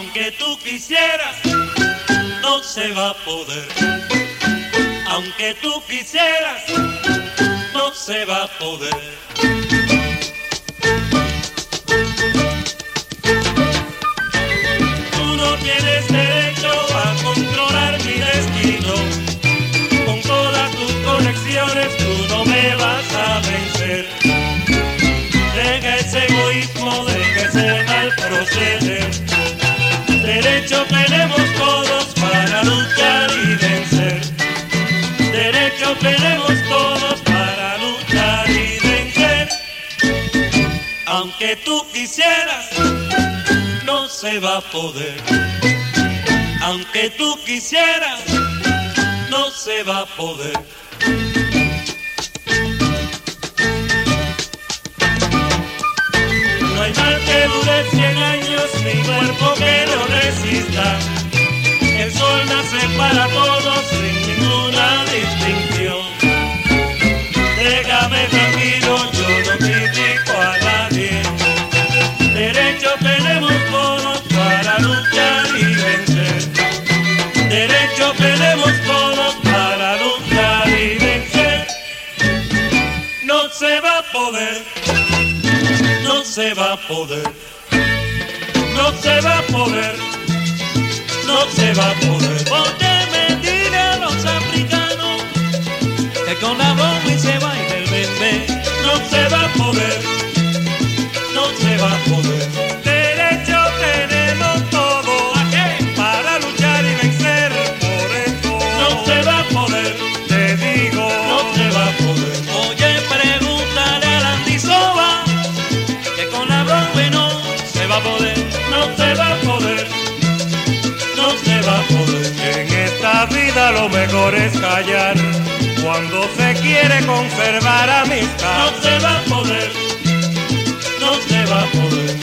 Aunque tú quisieras, no se va a poder. Aunque tú quisieras, no se va a poder. Tú no tienes derecho a controlar mi destino. Con todas tus conexiones tú no me vas a vencer. Deja ese egoísmo, deja ese mal proceder. Tenemos todos para luchar y vencer. Aunque tú quisieras, no se va a poder. Aunque tú quisieras, no se va a poder. No hay mal que dure cien años, ni cuerpo que no resista. No se va a poder, no se va a poder, no se va a poder. Porque me a los africanos que con la bomba y se baila el bebé. no se va a poder, no se va a poder. prueba, porque en esta vida lo mejor es callar. Cuando se quiere conservar amistad, no se va a poder, no se va a poder.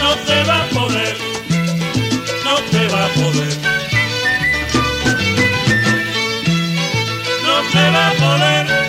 No se va a poder, no se va a poder. No se va a poder.